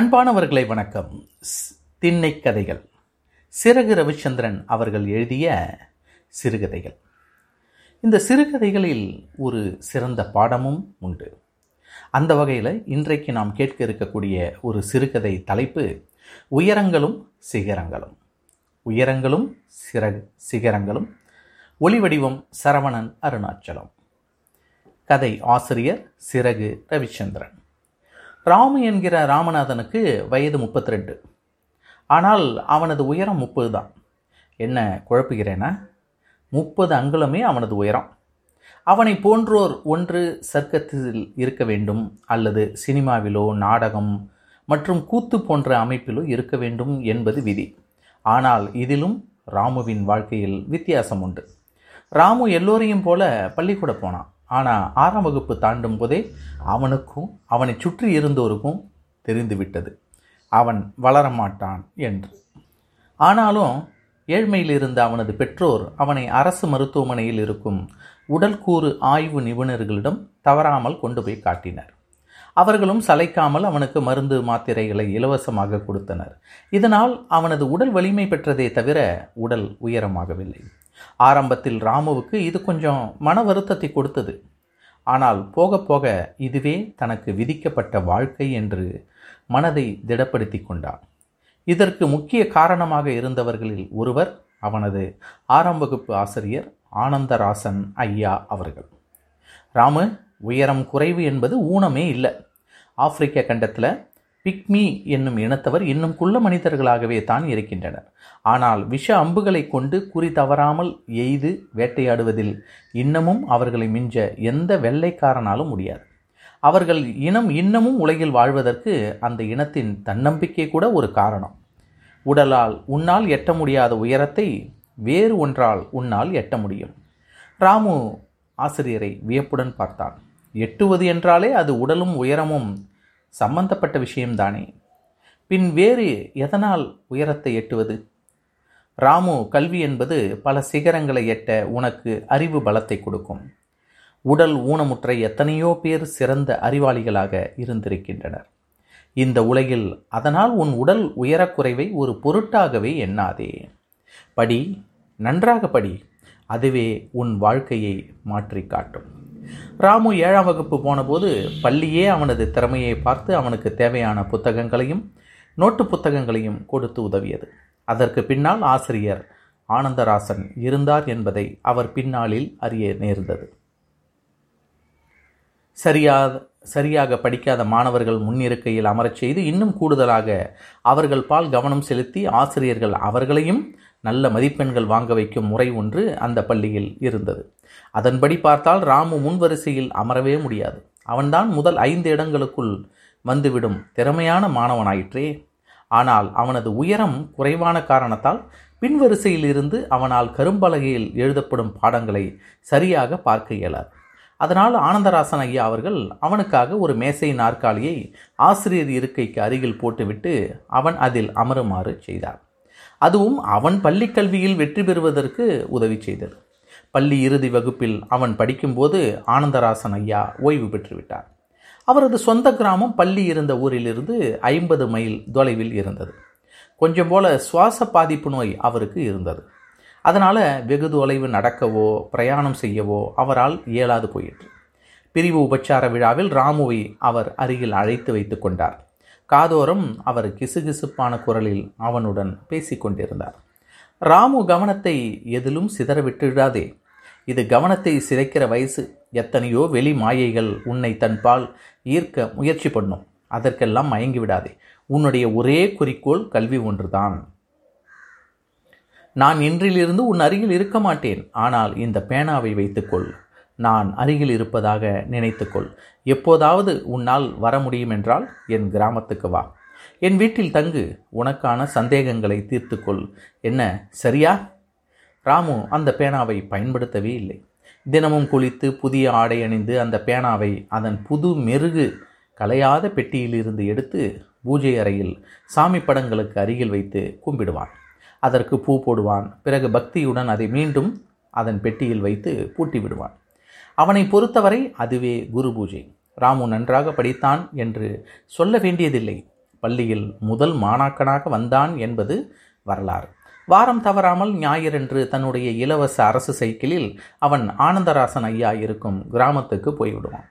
அன்பானவர்களை வணக்கம். ஸ்- திண்ணைக் கதைகள். சிறகு ரவிச்சந்திரன் அவர்கள் எழுதிய சிறுகதைகள். இந்த சிறுகதைகளில் ஒரு சிறந்த பாடமும் உண்டு. அந்த வகையில் இன்றைக்கு நாம் கேட்க இருக்கக்கூடிய ஒரு சிறுகதை தலைப்பு உயரங்களும் சிகரங்களும். உயரங்களும் சிறகு சிகரங்களும். ஒளிவடிவம் சரவணன் அருணாச்சலம். கதை ஆசிரியர் சிறகு ரவிச்சந்திரன். ராமு என்கிற ராமநாதனுக்கு வயது 32 ஆனால் அவனது உயரம் முப்பது தான் என்ன குழப்புகிறேனா? முப்பது அங்குலமே அவனது உயரம். அவனை போன்றோர் ஒன்று சர்க்கத்தில் இருக்க வேண்டும் அல்லது சினிமாவிலோ நாடகம் மற்றும் கூத்து போன்ற அமைப்பிலோ இருக்க வேண்டும் என்பது விதி. ஆனால் இதிலும் ராமுவின் வாழ்க்கையில் வித்தியாசம் உண்டு. ராமு எல்லோரையும் போல பள்ளிக்கூட போனான். ஆனால் ஆறாம் வகுப்பு தாண்டும் போதே அவனுக்கும் அவனை சுற்றி இருந்தோருக்கும் தெரிந்துவிட்டது. அவன் வளரமாட்டான் என்று. ஆனாலும் ஏழ்மையில் இருந்த அவனது பெற்றோர் அவனை அரசு மருத்துவமனையில் இருக்கும் உடல்கூறு ஆய்வு நிபுணர்களிடம் தவறாமல் கொண்டு போய் காட்டினர். அவர்களும் சளைக்காமல் அவனுக்கு மருந்து மாத்திரைகளை இலவசமாக கொடுத்தனர். இதனால் அவனது உடல் வலிமை பெற்றதே தவிர உடல் உயரமாகவில்லை. ஆரம்பத்தில் ராமுவுக்கு இது கொஞ்சம் மன வருத்தத்தை கொடுத்தது. ஆனால் போக போக இதுவே தனக்கு விதிக்கப்பட்ட வாழ்க்கை என்று மனதை திடப்படுத்தி கொண்டான் இதற்கு முக்கிய காரணமாக இருந்தவர்களில் ஒருவர் அவனது ஆறாம் வகுப்பு ஆசிரியர் ஆனந்தராசன் ஐயா அவர்கள். ராமு உயரம் குறைவு என்பது ஊனமே இல்லை. ஆப்பிரிக்க கண்டத்தில் பிக்மி என்னும் இனத்தவர் இன்னும் குள்ள மனிதர்களாகவே தான் இருக்கின்றனர். ஆனால் விஷ அம்புகளை கொண்டு குறி தவறாமல் எய்து வேட்டையாடுவதில் இன்னமும் அவர்களை மிஞ்ச எந்த வெள்ளைக்காரனாலும் முடியாது. அவர்கள் இனம் இன்னமும் உலகில் வாழ்வதற்கு அந்த இனத்தின் தன்னம்பிக்கை கூட ஒரு காரணம். உடலால் உன்னால் எட்ட முடியாத உயரத்தை வேறு ஒன்றால் உன்னால் எட்ட முடியும். ராமு ஆசிரியரை வியப்புடன் பார்த்தான். எட்டுவது என்றாலே அது உடலும் உயரமும் சம்பந்தப்பட்ட விஷயம்தானே பின் வேறு எதனால் உயரத்தை எட்டுவது? ராமு கல்வி என்பது பல சிகரங்களை எட்ட உனக்கு அறிவு பலத்தை கொடுக்கும். உடல் ஊனமுற்ற எத்தனையோ பேர் சிறந்த அறிவாளிகளாக இருந்திருக்கின்றனர். இந்த உலகில் அதனால் உன் உடல் உயரக்குறைவை ஒரு பொருட்டாகவே எண்ணாதே. படி நன்றாக படி அதுவே உன் வாழ்க்கையை மாற்றி காட்டும் ராமு ஏழாம் வகுப்பு போனபோது பள்ளியே அவனது திறமையை பார்த்து அவனுக்கு தேவையான புத்தகங்களையும் நோட்டு புத்தகங்களையும் கொடுத்து உதவியது. அதற்கு பின்னால் ஆசிரியர் ஆனந்தராசன் இருந்தார் என்பதை அவர் பின்னாளில் அறிய நேர்ந்தது. சரியாக சரியாக படிக்காத மாணவர்கள் முன்னிருக்கையில் அமரச் செய்து இன்னும் கூடுதலாக அவர்கள் பால் கவனம் செலுத்தி ஆசிரியர்கள் அவர்களையும் நல்ல மதிப்பெண்கள் வாங்க வைக்கும் முறை ஒன்று அந்த பள்ளியில் இருந்தது. அதன்படி பார்த்தால் ராமு முன்வரிசையில் அமரவே முடியாது. அவன்தான் முதல் ஐந்து இடங்களுக்குள் வந்துவிடும் திறமையான மாணவனாயிற்றே. ஆனால் அவனது உயரம் குறைவான காரணத்தால் பின்வரிசையில் இருந்து அவனால் கரும்பலகையில் எழுதப்படும் பாடங்களை சரியாக பார்க்க இயலாது. அதனால் ஆனந்தராசன் ஐயா அவர்கள் அவனுக்காக ஒரு மேசை நாற்காலியை ஆசிரியர் இருக்கைக்கு அருகில் போட்டுவிட்டு அவன் அதில் அமருமாறு செய்தார். அதுவும் அவன் பள்ளி கல்வியில் வெற்றி பெறுவதற்கு உதவி செய்தது. பள்ளி இறுதி வகுப்பில் அவன் படிக்கும்போது ஆனந்தராசன் ஐயா ஓய்வு பெற்றுவிட்டார். அவரது சொந்த கிராமம் பள்ளி இருந்த ஊரிலிருந்து ஐம்பது மைல் தொலைவில் இருந்தது. கொஞ்சம் போல சுவாச பாதிப்பு நோய் அவருக்கு இருந்தது. அதனால் வெகு தொலைவு நடக்கவோ பிரயாணம் செய்யவோ அவரால் இயலாது போயிற்று. பிரிவு உபச்சார விழாவில் ராமுவை அவர் அருகில் அழைத்து வைத்து கொண்டார். காதோரம் அவர் கிசுகிசுப்பான குரலில் அவனுடன் பேசிக்கொண்டிருந்தார். ராமு கவனத்தை எதிலும் சிதற விட்டுவிடாதே இது கவனத்தை சிதைக்கிற வயசு. எத்தனையோ வெளி மாயைகள் உன்னை தன்பால் ஈர்க்க முயற்சி பண்ணும். அதற்கெல்லாம் மயங்கி விடாதே உன்னுடைய ஒரே குறிக்கோள் கல்வி ஒன்றுதான். நான் இன்றிலிருந்து உன் அருகில் இருக்க மாட்டேன். ஆனால் இந்த பேனாவை வைத்துக்கொள். நான் அருகில் இருப்பதாக நினைத்துக்கொள். எப்போதாவது உன்னால் வர முடியும் என்றால் என் கிராமத்துக்கு வா. என் வீட்டில் தங்கு உனக்கான சந்தேகங்களை தீர்த்துக்கொள். என்ன சரியா? ராமு அந்த பேனாவை பயன்படுத்தவே இல்லை. தினமும் குளித்து புதிய ஆடை அணிந்து அந்த பேனாவை அதன் புது மெருகு கலையாத பெட்டியிலிருந்து எடுத்து பூஜை அறையில் சாமி படங்களுக்கு அருகில் வைத்து கும்பிடுவான். அதற்கு பூ போடுவான். பிறகு பக்தியுடன் அதை மீண்டும் அதன் பெட்டியில் வைத்து பூட்டி விடுவான். அவனை பொறுத்தவரை அதுவே குரு பூஜை. ராமு நன்றாக படித்தான் என்று சொல்ல வேண்டியதில்லை. பள்ளியில் முதல் மாணாக்கனாக வந்தான் என்பது வரலாறு. வாரம் தவறாமல் ஞாயிறன்று தன்னுடைய இலவச அரசு சைக்கிளில் அவன் ஆனந்தராசன் ஐயா இருக்கும் கிராமத்துக்கு போய்விடுவான்.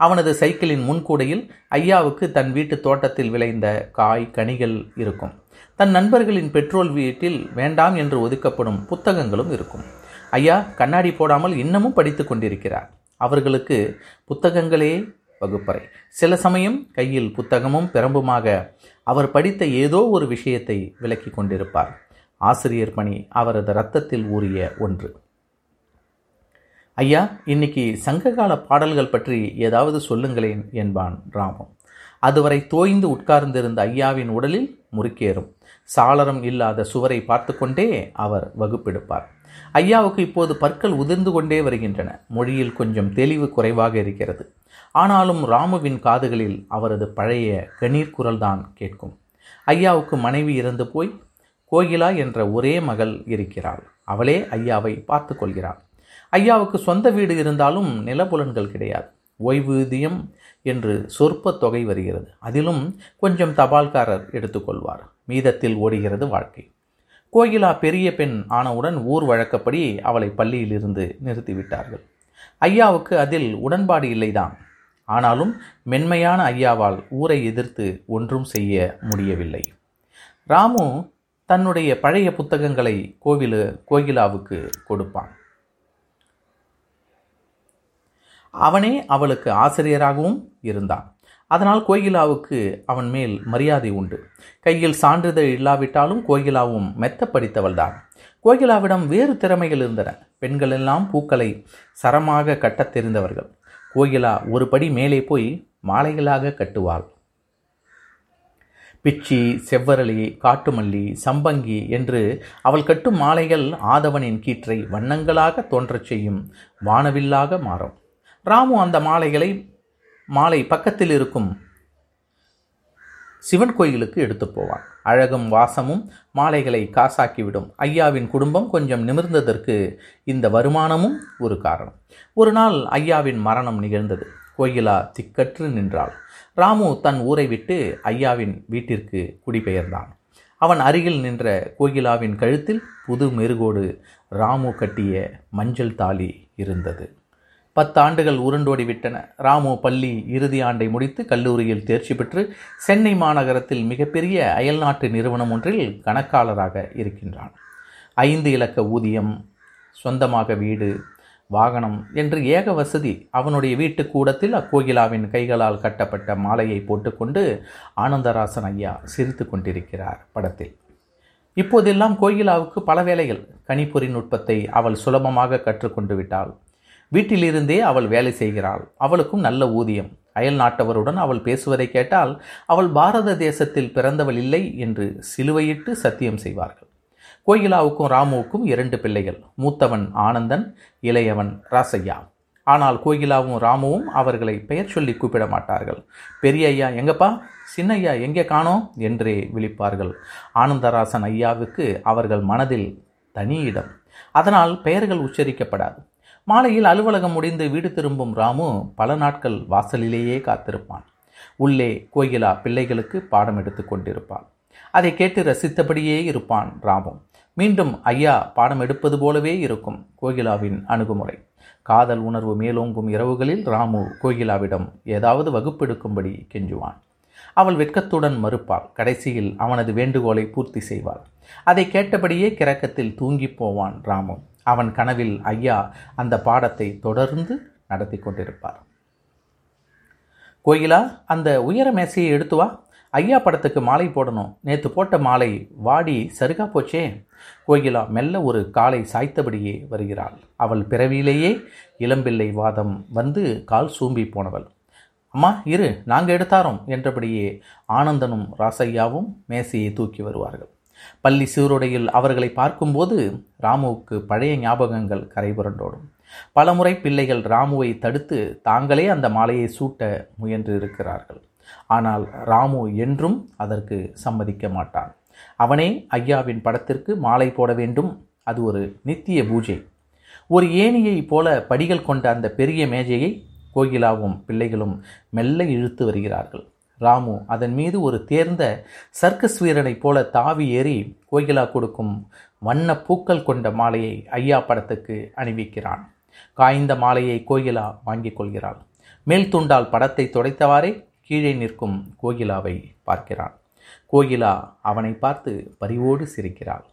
அவனது சைக்கிளின் முன்கூடையில் ஐயாவுக்கு தன் வீட்டு தோட்டத்தில் விளைந்த காய் கனிகள் இருக்கும். தன் நண்பர்களின் பெட்ரோல் வீட்டில் வேண்டாம் என்று ஒதுக்கப்படும் புத்தகங்களும் இருக்கும். ஐயா கண்ணாடி போடாமல் இன்னமும் படித்து கொண்டிருக்கிறார். அவர்களுக்கு புத்தகங்களே வகுப்பறை. சில சமயம் கையில் புத்தகமும் பிரம்புமாக அவர் படித்த ஏதோ ஒரு விஷயத்தை விளக்கி கொண்டிருப்பார். ஆசிரியர் பணி அவரது ரத்தத்தில் ஊறிய ஒன்று. ஐயா இன்னைக்கு சங்ககால பாடல்கள் பற்றி ஏதாவது சொல்லுங்களேன் என்பான் ராமம். அதுவரை தோய்ந்து உட்கார்ந்திருந்த ஐயாவின் உடலில் முறுக்கேறும். சாளரம் இல்லாத சுவரை பார்த்து கொண்டே அவர் வகுப்பெடுப்பார். ஐயாவுக்கு இப்போது பற்கள் உதிர்ந்து கொண்டே வருகின்றன. மொழியில் கொஞ்சம் தெளிவு குறைவாக இருக்கிறது. ஆனாலும் ராமுவின் காதுகளில் அவரது பழைய கணீர் குரல்தான் கேட்கும். ஐயாவுக்கு மனைவி இறந்து போய் கோகிலா என்ற ஒரே மகள் இருக்கிறாள். அவளே ஐயாவை பார்த்து கொள்கிறாள். ஐயாவுக்கு சொந்த வீடு இருந்தாலும் நிலப்புலன்கள் கிடையாது. ஓய்வூதியம் என்று சொற்ப தொகை வருகிறது. அதிலும் கொஞ்சம் தபால்காரர் எடுத்துக்கொள்வார் மீதத்தில் ஓடுகிறது வாழ்க்கை. கோகிலா பெரிய பெண் ஆனவுடன் ஊர் வழக்கப்படி அவளை பள்ளியிலிருந்து நிறுத்திவிட்டார்கள். ஐயாவுக்கு அதில் உடன்பாடு இல்லைதான். ஆனாலும் மென்மையான ஐயாவால் ஊரை எதிர்த்து ஒன்றும் செய்ய முடியவில்லை. ராமு தன்னுடைய பழைய புத்தகங்களை கோவிலு கோகிலாவுக்கு கொடுப்பான். அவனே அவளுக்கு ஆசிரியராகவும் இருந்தான். அதனால் கோகிலாவுக்கு அவன் மேல் மரியாதை உண்டு. கையில் சான்றிதழ் இல்லாவிட்டாலும் கோகிலாவும் மெத்த படித்தவள்தான் கோகிலாவிடம் வேறு திறமைகள் இருந்தன. பெண்கள் எல்லாம் பூக்களை சரமாக கட்டத் தெரிந்தவர்கள். கோகிலா ஒரு படி மேலே போய் மாலைகளாக கட்டுவாள். பிச்சி செவ்வரளி காட்டுமல்லி சம்பங்கி என்று அவள் கட்டும் மாலைகள் ஆதவனின் கீற்றை வண்ணங்களாக தோன்றச் செய்யும் வானவில்லாக மாறும். ராமு அந்த மாலைகளை மாலை பக்கத்தில் இருக்கும் சிவன் கோயிலுக்கு எடுத்து போவான். அழகும் வாசமும் மாலைகளை காசாக்கிவிடும். ஐயாவின் குடும்பம் கொஞ்சம் நிமிர்ந்ததற்கு இந்த வருமானமும் ஒரு காரணம். ஒரு நாள் ஐயாவின் மரணம் நிகழ்ந்தது. கோயிலா திக்கற்று நின்றாள். ராமு தன் ஊரை விட்டு ஐயாவின் வீட்டிற்கு குடிபெயர்ந்தான். அவன் அருகில் நின்ற கோகிலாவின் கழுத்தில் புது மெருகோடு ராமு கட்டிய மஞ்சள் தாலி இருந்தது. பத்தாண்டுகள் உருண்டோடி விட்டன. ராமு பள்ளி இறுதி ஆண்டை முடித்து கல்லூரியில் தேர்ச்சி பெற்று சென்னை மாநகரத்தில் மிகப்பெரிய அயல்நாட்டு நிறுவனம் ஒன்றில் கணக்காளராக இருக்கின்றான். ஐந்து இலக்க ஊதியம் சொந்தமாக வீடு வாகனம் என்று ஏக வசதி அவனுடைய வீட்டு கூடத்தில் அக்கோகிலாவின் கைகளால் கட்டப்பட்ட மாலையை போட்டுக்கொண்டு ஆனந்தராசன் ஐயா சிரித்து கொண்டிருக்கிறார் படத்தில். இப்போதெல்லாம் கோகிலாவுக்கு பல வேலைகள். கணிப்பொறி நுட்பத்தை அவள் சுலபமாக கற்றுக்கொண்டு விட்டாள். வீட்டிலிருந்தே அவள் வேலை செய்கிறாள். அவளுக்கும் நல்ல ஊதியம். அயல் நாட்டவருடன் அவள் பேசுவதை கேட்டால் அவள் பாரத தேசத்தில் பிறந்தவள் இல்லை என்று சிலுவையிட்டு சத்தியம் செய்வார்கள். கோகிலாவுக்கும் ராமுவுக்கும் இரண்டு பிள்ளைகள் மூத்தவன் ஆனந்தன் இளையவன் ராசையா ஆனால் கோகிலாவும் ராமுவும் அவர்களை பெயர் சொல்லி கூப்பிட மாட்டார்கள். பெரிய ஐயா எங்கப்பா? சின்ன ஐயா எங்கே காணோம்? என்றே விழிப்பார்கள். ஆனந்தராசன் ஐயாவுக்கு அவர்கள் மனதில் தனி இடம். அதனால் பெயர்கள் உச்சரிக்கப்படாது. மாலையில் அலுவலகம் முடிந்து வீடு திரும்பும் ராமு பல நாட்கள் வாசலிலேயே காத்திருப்பான். உள்ளே கோயிலா பிள்ளைகளுக்கு பாடம் எடுத்து கொண்டிருப்பாள். அதை கேட்டு ரசித்தபடியே இருப்பான் ராமு. மீண்டும் ஐயா பாடம் எடுப்பது போலவே இருக்கும் கோகிலாவின் அணுகுமுறை. காதல் உணர்வு மேலோங்கும் இரவுகளில் ராமு கோகிலாவிடம் ஏதாவது வகுப்பெடுக்கும்படி கெஞ்சுவான். அவள் வெட்கத்துடன் மறுப்பாள். கடைசியில் அவனது வேண்டுகோளை பூர்த்தி செய்வாள். அதை கேட்டபடியே கிறக்கத்தில் தூங்கிப் போவான் ராமு. அவன் கனவில் ஐயா அந்த பாடத்தை தொடர்ந்து நடத்தி கொண்டிருப்பார். கோயிலா அந்த உயர மேசையை எடுத்து வா. ஐயா படத்துக்கு மாலை போடணும். நேற்று போட்ட மாலை வாடி சருகா போச்சே. கோகிலா மெல்ல ஒரு காலை சாய்த்தபடியே வருகிறாள். அவள் பிறவியிலேயே இளம்பிள்ளை வாதம் வந்து கால் சூம்பி போனவள். அம்மா இரு நாங்கள் எடுத்தாரோம் என்றபடியே ஆனந்தனும் ராசையாவும் மேசையை தூக்கி வருவார்கள். பள்ளி சீருடையில் அவர்களை பார்க்கும்போது ராமுவுக்கு பழைய ஞாபகங்கள் கரைபுரண்டோடும் பலமுறை பிள்ளைகள் ராமுவை தடுத்து தாங்களே அந்த மாலையை சூட்ட முயன்று இருக்கிறார்கள். ஆனால் ராமு என்றும் அதற்கு சம்மதிக்க மாட்டான். அவனே ஐயாவின் படத்திற்கு மாலை போட வேண்டும். அது ஒரு நித்திய பூஜை. ஒரு ஏணியை போல படிகள் கொண்ட அந்த பெரிய மேஜையை கோகிலாவும் பிள்ளைகளும் மெல்ல இழுத்து வருகிறார்கள். ராமு அதன் மீது ஒரு தேர்ந்த சர்க்கஸ் வீரனைப் போல தாவி ஏறி கோகிலா கொடுக்கும் வண்ண பூக்கள் கொண்ட மாலையை ஐயா படத்துக்கு அணிவிக்கிறான். காய்ந்த மாலையை கோகிலா வாங்கிக் கொள்கிறாள். மேல் துண்டால் படத்தை துடைத்தவாறே கீழே நிற்கும் கோகிலாவை பார்க்கிறான். கோகிலா அவனை பார்த்து பரிவோடு சிரிக்கிறாள்.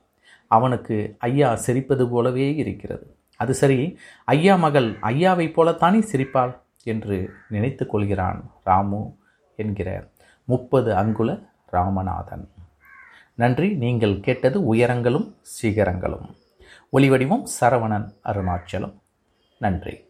அவனுக்கு ஐயா சிரிப்பது போலவே இருக்கிறது. அது சரி ஐயா மகள் ஐயாவைப் போலத்தானே சிரிப்பாள் என்று நினைத்து கொள்கிறான் ராமு. என்கிற முப்பது அங்குல ராமநாதன். நன்றி நீங்கள் கேட்டது உயரங்களும் சிகரங்களும். ஒளிவடிவம் சரவணன் அருணாச்சலம். நன்றி.